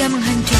hingga menghancurkan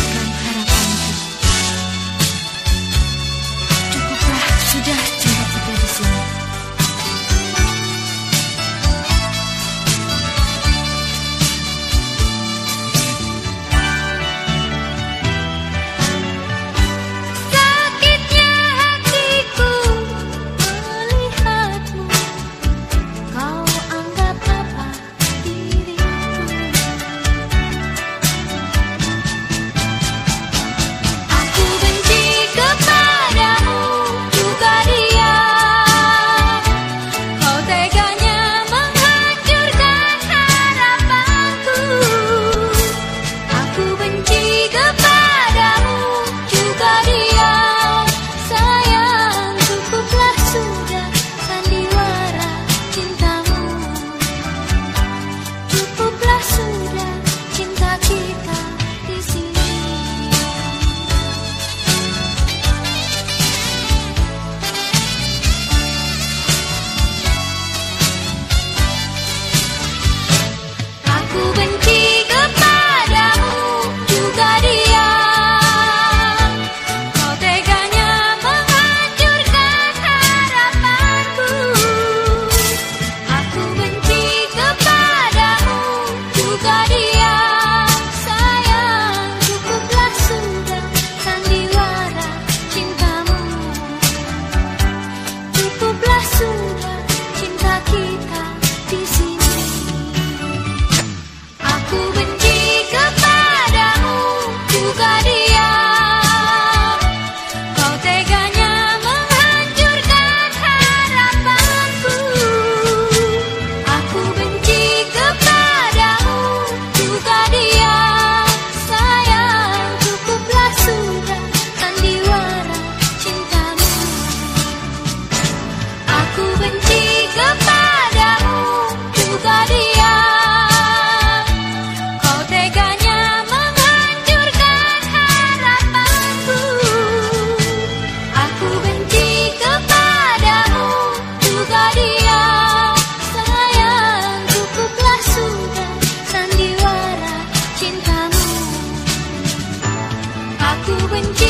when